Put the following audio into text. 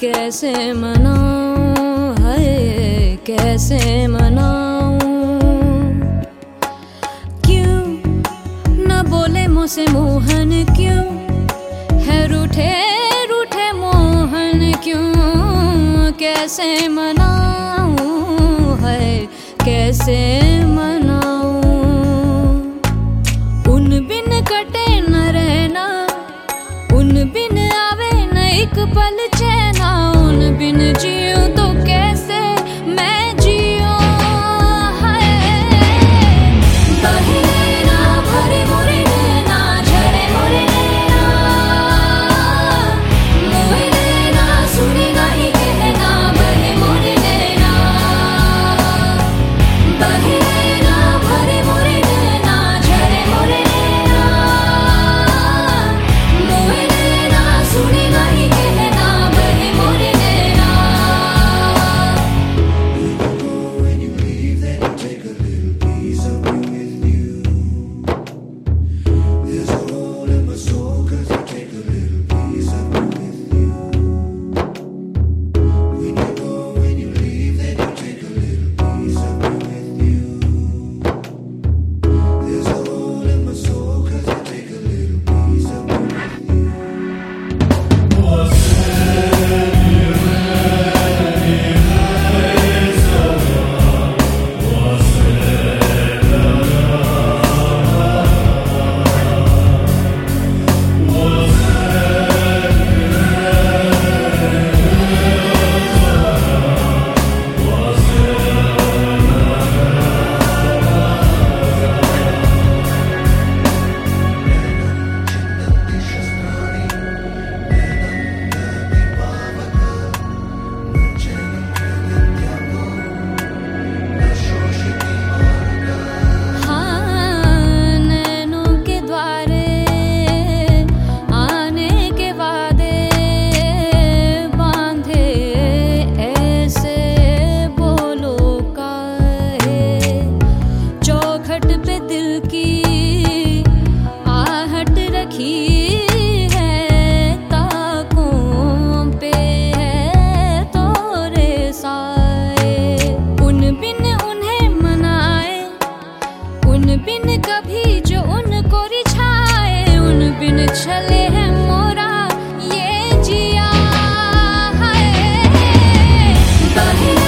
कैसे मनाऊं? है कैसे मनाऊं? क्यों न बोले मुझसे मोहन क्यों? है रूठे रूठे मोहन क्यों? कैसे मनाऊं? है कैसे Everybody.